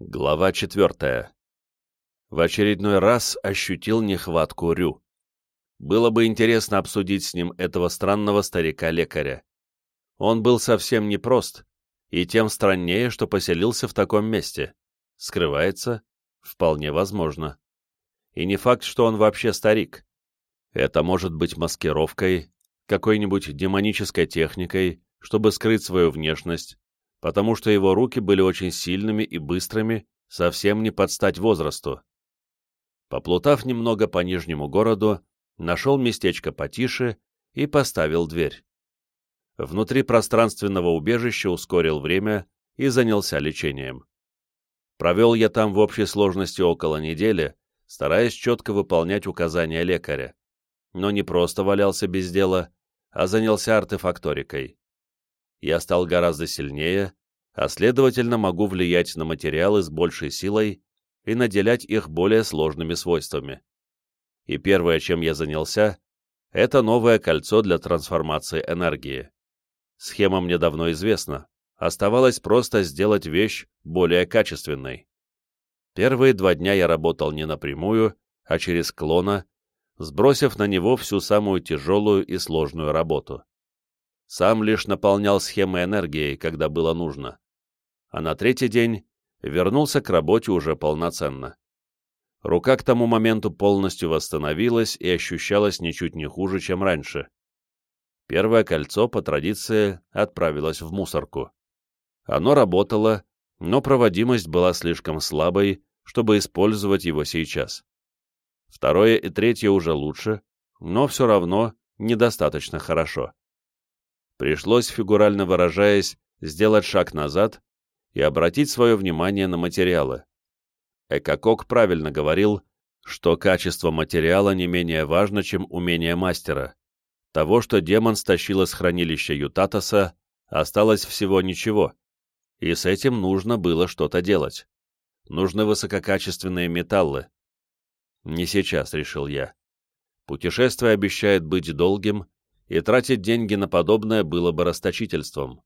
Глава четвертая. В очередной раз ощутил нехватку Рю. Было бы интересно обсудить с ним этого странного старика-лекаря. Он был совсем непрост, и тем страннее, что поселился в таком месте. Скрывается? Вполне возможно. И не факт, что он вообще старик. Это может быть маскировкой, какой-нибудь демонической техникой, чтобы скрыть свою внешность, потому что его руки были очень сильными и быстрыми, совсем не под стать возрасту. Поплутав немного по Нижнему городу, нашел местечко потише и поставил дверь. Внутри пространственного убежища ускорил время и занялся лечением. Провел я там в общей сложности около недели, стараясь четко выполнять указания лекаря. Но не просто валялся без дела, а занялся артефакторикой я стал гораздо сильнее, а следовательно могу влиять на материалы с большей силой и наделять их более сложными свойствами. И первое, чем я занялся, это новое кольцо для трансформации энергии. Схема мне давно известна, оставалось просто сделать вещь более качественной. Первые два дня я работал не напрямую, а через клона, сбросив на него всю самую тяжелую и сложную работу сам лишь наполнял схемы энергией, когда было нужно. А на третий день вернулся к работе уже полноценно. Рука к тому моменту полностью восстановилась и ощущалась ничуть не хуже, чем раньше. Первое кольцо, по традиции, отправилось в мусорку. Оно работало, но проводимость была слишком слабой, чтобы использовать его сейчас. Второе и третье уже лучше, но все равно недостаточно хорошо. Пришлось, фигурально выражаясь, сделать шаг назад и обратить свое внимание на материалы. Экокок правильно говорил, что качество материала не менее важно, чем умение мастера. Того, что демон стащил из хранилища Ютатоса, осталось всего ничего, и с этим нужно было что-то делать. Нужны высококачественные металлы. Не сейчас, решил я. Путешествие обещает быть долгим, и тратить деньги на подобное было бы расточительством.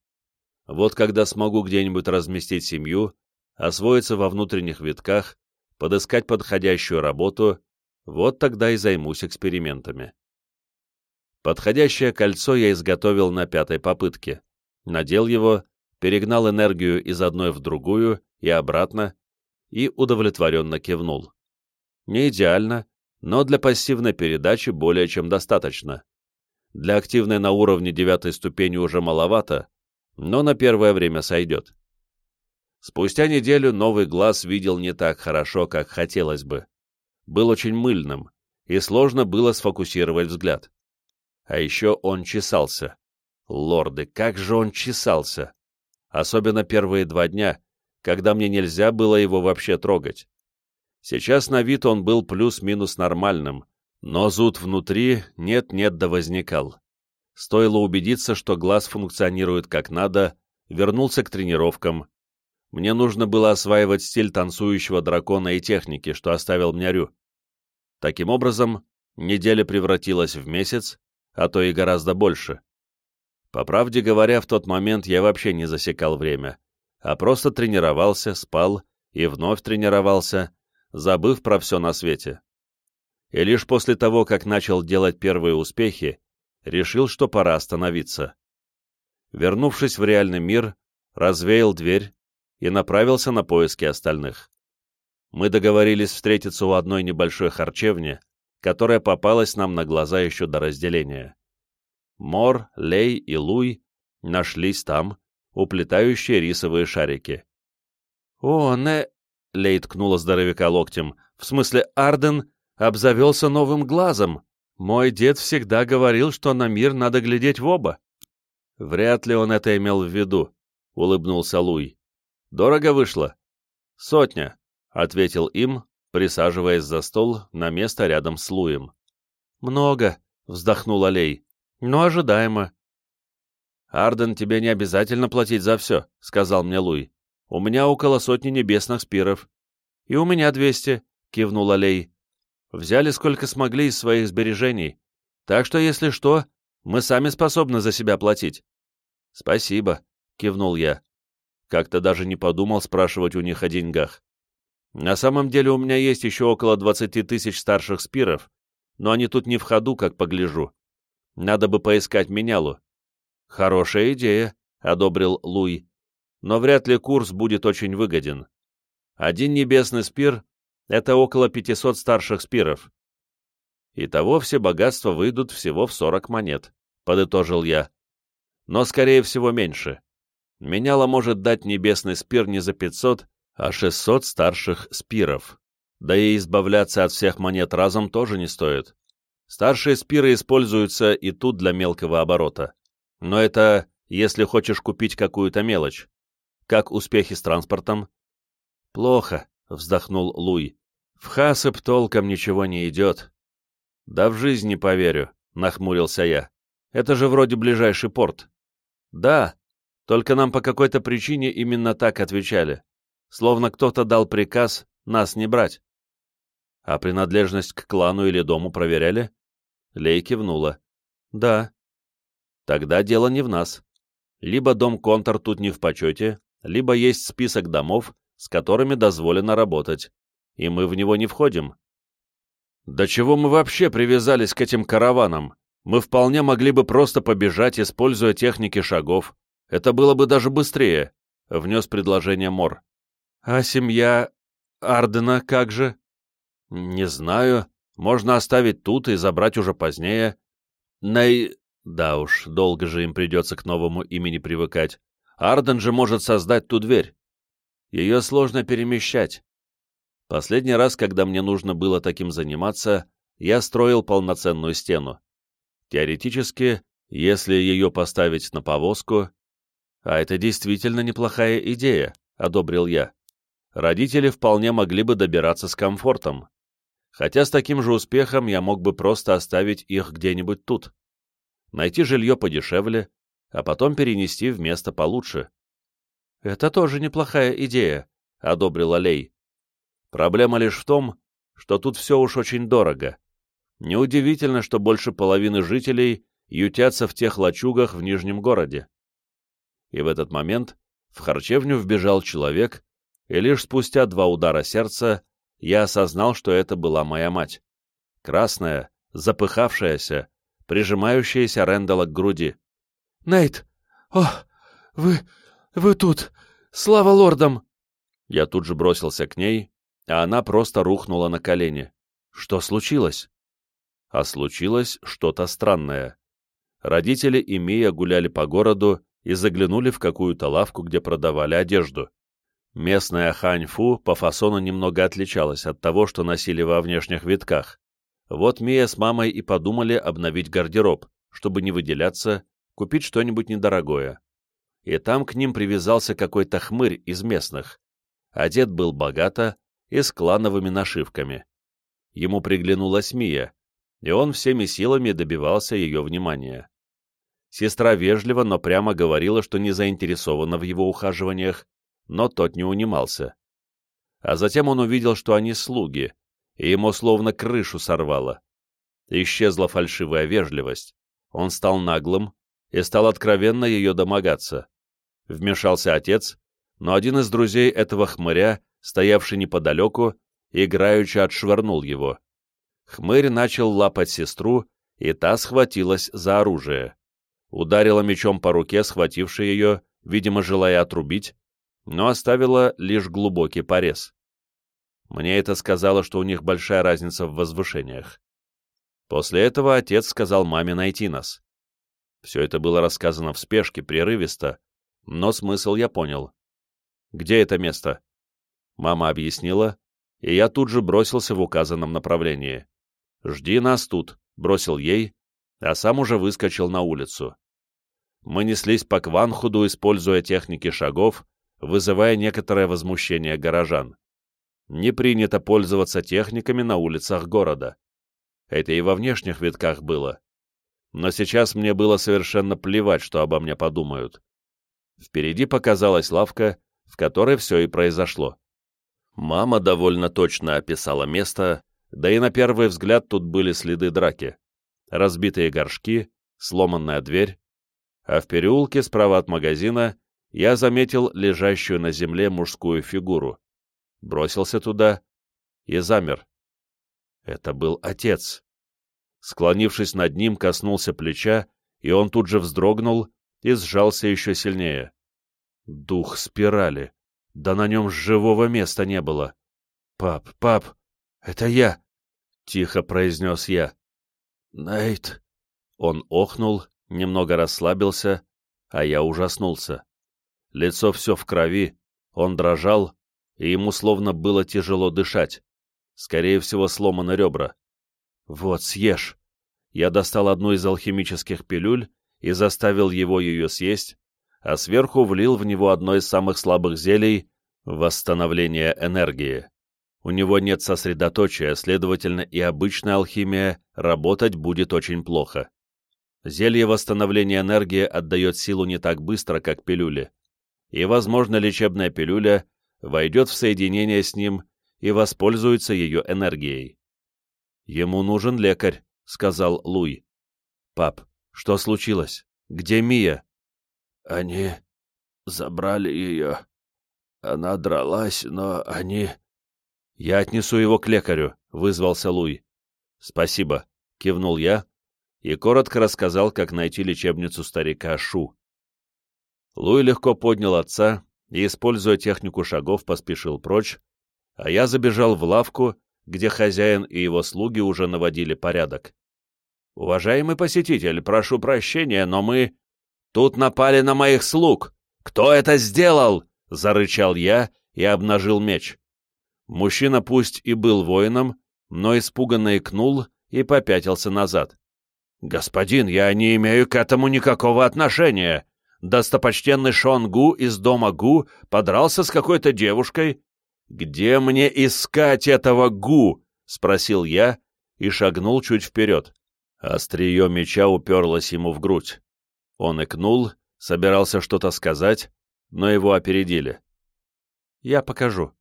Вот когда смогу где-нибудь разместить семью, освоиться во внутренних витках, подыскать подходящую работу, вот тогда и займусь экспериментами. Подходящее кольцо я изготовил на пятой попытке. Надел его, перегнал энергию из одной в другую и обратно, и удовлетворенно кивнул. Не идеально, но для пассивной передачи более чем достаточно. Для активной на уровне девятой ступени уже маловато, но на первое время сойдет. Спустя неделю новый глаз видел не так хорошо, как хотелось бы. Был очень мыльным, и сложно было сфокусировать взгляд. А еще он чесался. Лорды, как же он чесался! Особенно первые два дня, когда мне нельзя было его вообще трогать. Сейчас на вид он был плюс-минус нормальным, но зуд внутри нет-нет да возникал. Стоило убедиться, что глаз функционирует как надо, вернулся к тренировкам. Мне нужно было осваивать стиль танцующего дракона и техники, что оставил мне Рю. Таким образом, неделя превратилась в месяц, а то и гораздо больше. По правде говоря, в тот момент я вообще не засекал время, а просто тренировался, спал и вновь тренировался, забыв про все на свете и лишь после того, как начал делать первые успехи, решил, что пора остановиться. Вернувшись в реальный мир, развеял дверь и направился на поиски остальных. Мы договорились встретиться у одной небольшой харчевни, которая попалась нам на глаза еще до разделения. Мор, Лей и Луй нашлись там, уплетающие рисовые шарики. «О, не...» — Лей ткнула здоровяка локтем. «В смысле, Арден обзавелся новым глазом. Мой дед всегда говорил, что на мир надо глядеть в оба. Вряд ли он это имел в виду, — улыбнулся Луй. Дорого вышло? Сотня, — ответил им, присаживаясь за стол на место рядом с Луем. Много, — вздохнул Алей, — но ожидаемо. «Арден, тебе не обязательно платить за все», — сказал мне Луй. «У меня около сотни небесных спиров». «И у меня двести», — кивнул Алей. Взяли сколько смогли из своих сбережений. Так что, если что, мы сами способны за себя платить. Спасибо, кивнул я. Как-то даже не подумал спрашивать у них о деньгах. На самом деле у меня есть еще около 20 тысяч старших спиров, но они тут не в ходу, как погляжу. Надо бы поискать менялу. Хорошая идея, — одобрил Луи, — но вряд ли курс будет очень выгоден. Один небесный спир — это около 500 старших спиров. Итого все богатства выйдут всего в 40 монет, — подытожил я. Но, скорее всего, меньше. Меняла может дать небесный спир не за 500, а 600 старших спиров. Да и избавляться от всех монет разом тоже не стоит. Старшие спиры используются и тут для мелкого оборота. Но это если хочешь купить какую-то мелочь. Как успехи с транспортом? Плохо, вздохнул Луй. В Хасеп толком ничего не идет. Да в жизнь не поверю, нахмурился я. Это же вроде ближайший порт. Да, только нам по какой-то причине именно так отвечали словно кто-то дал приказ нас не брать. А принадлежность к клану или дому проверяли? Лей кивнула. Да. Тогда дело не в нас. Либо дом Контор тут не в почете, либо есть список домов, с которыми дозволено работать, и мы в него не входим. До чего мы вообще привязались к этим караванам? Мы вполне могли бы просто побежать, используя техники шагов. Это было бы даже быстрее, — внес предложение Мор. А семья Ардена как же? Не знаю. Можно оставить тут и забрать уже позднее. Най... Да уж, долго же им придется к новому имени привыкать. Арден же может создать ту дверь. Ее сложно перемещать. Последний раз, когда мне нужно было таким заниматься, я строил полноценную стену. Теоретически, если ее поставить на повозку... А это действительно неплохая идея, — одобрил я родители вполне могли бы добираться с комфортом. Хотя с таким же успехом я мог бы просто оставить их где-нибудь тут. Найти жилье подешевле, а потом перенести в место получше. «Это тоже неплохая идея», — одобрил Алей. «Проблема лишь в том, что тут все уж очень дорого. Неудивительно, что больше половины жителей ютятся в тех лачугах в Нижнем городе». И в этот момент в харчевню вбежал человек, и лишь спустя два удара сердца я осознал, что это была моя мать. Красная, запыхавшаяся, прижимающаяся Рэндала к груди. «Нейт! О, вы... вы тут! Слава лордам!» Я тут же бросился к ней, а она просто рухнула на колени. «Что случилось?» А случилось что-то странное. Родители и Мия гуляли по городу и заглянули в какую-то лавку, где продавали одежду. Местная хань-фу по фасону немного отличалась от того, что носили во внешних витках. Вот Мия с мамой и подумали обновить гардероб, чтобы не выделяться, купить что-нибудь недорогое. И там к ним привязался какой-то хмырь из местных. Одет был богато и с клановыми нашивками. Ему приглянулась Мия, и он всеми силами добивался ее внимания. Сестра вежливо, но прямо говорила, что не заинтересована в его ухаживаниях, но тот не унимался. А затем он увидел, что они слуги, и ему словно крышу сорвало. Исчезла фальшивая вежливость. Он стал наглым и стал откровенно ее домогаться. Вмешался отец, но один из друзей этого хмыря, стоявший неподалеку, играючи отшвырнул его. Хмырь начал лапать сестру, и та схватилась за оружие. Ударила мечом по руке, схватившей ее, видимо, желая отрубить, но оставила лишь глубокий порез. Мне это сказало, что у них большая разница в возвышениях. После этого отец сказал маме найти нас. Все это было рассказано в спешке, прерывисто, но смысл я понял. «Где это место?» Мама объяснила, и я тут же бросился в указанном направлении. «Жди нас тут», — бросил ей, а сам уже выскочил на улицу. Мы неслись по Кванхуду, используя техники шагов, вызывая некоторое возмущение горожан. Не принято пользоваться техниками на улицах города. Это и во внешних витках было. Но сейчас мне было совершенно плевать, что обо мне подумают. Впереди показалась лавка, в которой все и произошло. Мама довольно точно описала место, да и на первый взгляд тут были следы драки. Разбитые горшки, сломанная дверь, а в переулке справа от магазина я заметил лежащую на земле мужскую фигуру. Бросился туда и замер. Это был отец. Склонившись над ним, коснулся плеча, и он тут же вздрогнул и сжался еще сильнее. Дух спирали. Да на нем живого места не было. «Пап, пап, это я!» — тихо произнес я. «Найт!» Он охнул, немного расслабился, а я ужаснулся. Лицо все в крови, он дрожал, и ему словно было тяжело дышать. Скорее всего, сломаны ребра. «Вот, съешь!» Я достал одну из алхимических пилюль и заставил его ее съесть, а сверху влил в него одно из самых слабых зелий — восстановление энергии. У него нет сосредоточия, следовательно, и обычная алхимия работать будет очень плохо. Зелье восстановления энергии отдает силу не так быстро, как пилюли, и, возможно, лечебная пилюля войдет в соединение с ним и воспользуется ее энергией. «Ему нужен лекарь», — сказал Луй. «Пап, что случилось? Где Мия?» «Они забрали ее. Она дралась, но они...» «Я отнесу его к лекарю», — вызвался Луй. «Спасибо», — кивнул я и коротко рассказал, как найти лечебницу старика Шу. Луи легко поднял отца и, используя технику шагов, поспешил прочь, а я забежал в лавку, где хозяин и его слуги уже наводили порядок. «Уважаемый посетитель, прошу прощения, но мы...» «Тут напали на моих слуг! Кто это сделал?» — зарычал я и обнажил меч. Мужчина пусть и был воином, но испуганно икнул и попятился назад. «Господин, я не имею к этому никакого отношения. Достопочтенный Шон Гу из дома Гу подрался с какой-то девушкой. Где мне искать этого Гу?» — спросил я и шагнул чуть вперед. Острие меча уперлось ему в грудь. Он икнул, собирался что-то сказать, но его опередили. «Я покажу».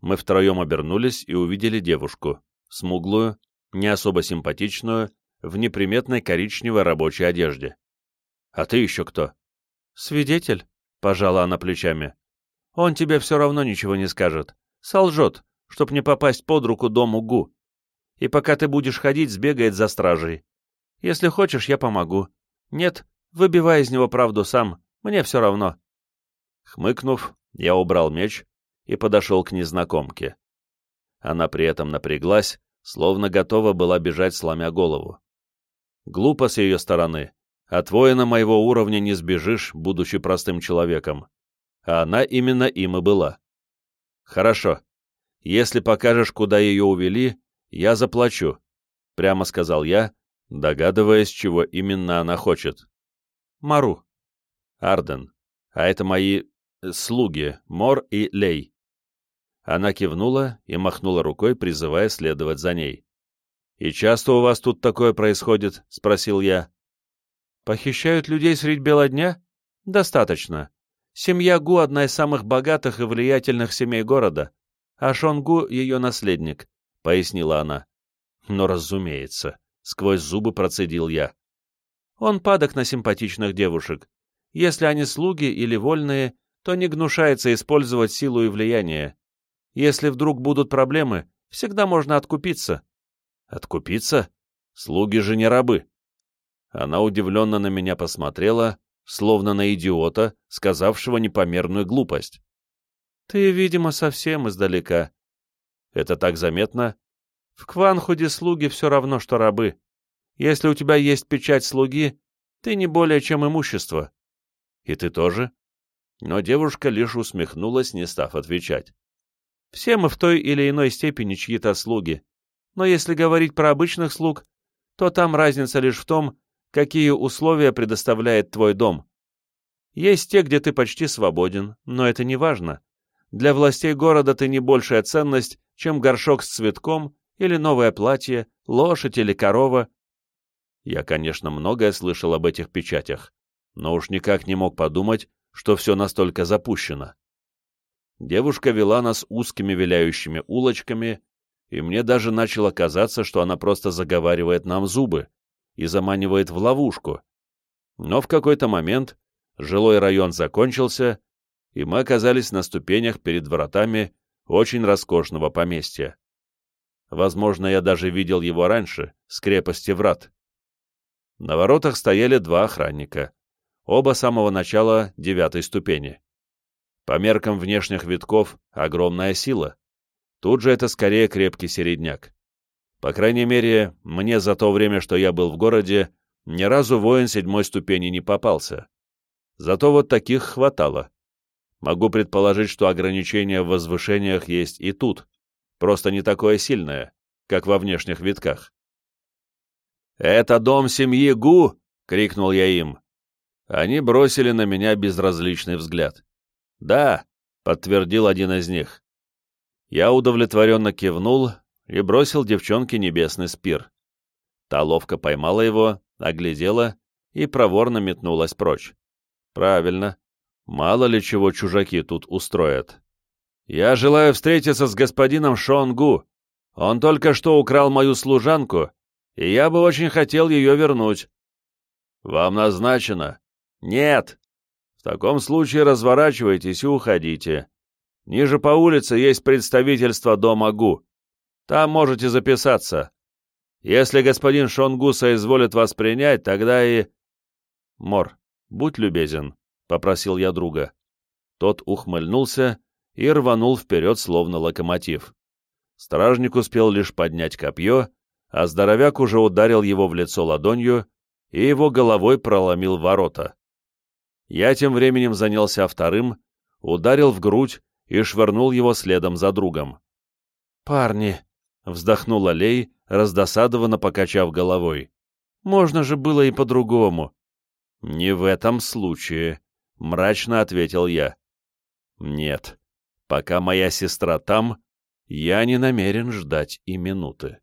Мы втроем обернулись и увидели девушку, смуглую, не особо симпатичную, в неприметной коричневой рабочей одежде. «А ты еще кто?» «Свидетель», — пожала она плечами. «Он тебе все равно ничего не скажет. Солжет, чтоб не попасть под руку дому Гу. И пока ты будешь ходить, сбегает за стражей. Если хочешь, я помогу. Нет, выбивай из него правду сам, мне все равно». Хмыкнув, я убрал меч и подошел к незнакомке. Она при этом напряглась, словно готова была бежать, сломя голову. Глупо с ее стороны. От воина моего уровня не сбежишь, будучи простым человеком. А она именно им и была. Хорошо. Если покажешь, куда ее увели, я заплачу, — прямо сказал я, догадываясь, чего именно она хочет. Мару. Арден. А это мои э, слуги, Мор и Лей. Она кивнула и махнула рукой, призывая следовать за ней. «И часто у вас тут такое происходит?» — спросил я. «Похищают людей средь бела дня? Достаточно. Семья Гу — одна из самых богатых и влиятельных семей города, а Шонгу — ее наследник», — пояснила она. «Но разумеется», — сквозь зубы процедил я. «Он падок на симпатичных девушек. Если они слуги или вольные, то не гнушается использовать силу и влияние. Если вдруг будут проблемы, всегда можно откупиться. Откупиться? Слуги же не рабы. Она удивленно на меня посмотрела, словно на идиота, сказавшего непомерную глупость. Ты, видимо, совсем издалека. Это так заметно? В Кванхуде слуги все равно, что рабы. Если у тебя есть печать слуги, ты не более чем имущество. И ты тоже? Но девушка лишь усмехнулась, не став отвечать. Все мы в той или иной степени чьи-то слуги но если говорить про обычных слуг, то там разница лишь в том, какие условия предоставляет твой дом. Есть те, где ты почти свободен, но это не важно. Для властей города ты не большая ценность, чем горшок с цветком или новое платье, лошадь или корова. Я, конечно, многое слышал об этих печатях, но уж никак не мог подумать, что все настолько запущено. Девушка вела нас узкими виляющими улочками, и мне даже начало казаться, что она просто заговаривает нам зубы и заманивает в ловушку. Но в какой-то момент Жилой район закончился, и мы оказались на ступенях перед вратами очень роскошного поместья. Возможно, я даже видел его раньше, с крепости врат. На воротах стояли два охранника, оба самого начала девятой ступени. По меркам внешних витков огромная сила. Тут же это скорее крепкий середняк. По крайней мере, мне за то время, что я был в городе, ни разу воин седьмой ступени не попался. Зато вот таких хватало. Могу предположить, что ограничение в возвышениях есть и тут, просто не такое сильное, как во внешних витках. «Это дом семьи Гу!» — крикнул я им. Они бросили на меня безразличный взгляд. «Да», — подтвердил один из них. Я удовлетворенно кивнул и бросил девчонке небесный спир. Та ловко поймала его, оглядела и проворно метнулась прочь. Правильно. Мало ли чего чужаки тут устроят. Я желаю встретиться с господином Шонгу. Он только что украл мою служанку, и я бы очень хотел ее вернуть. Вам назначено? Нет. В таком случае разворачивайтесь и уходите. Ниже по улице есть представительство дома Гу. Там можете записаться. Если господин Шонгу соизволит вас принять, тогда и... Мор, будь любезен, — попросил я друга. Тот ухмыльнулся и рванул вперед, словно локомотив. Стражник успел лишь поднять копье, а здоровяк уже ударил его в лицо ладонью и его головой проломил ворота. Я тем временем занялся вторым, ударил в грудь и швырнул его следом за другом. «Парни!» — вздохнула Лей, раздосадованно покачав головой. «Можно же было и по-другому». «Не в этом случае», — мрачно ответил я. «Нет, пока моя сестра там, я не намерен ждать и минуты».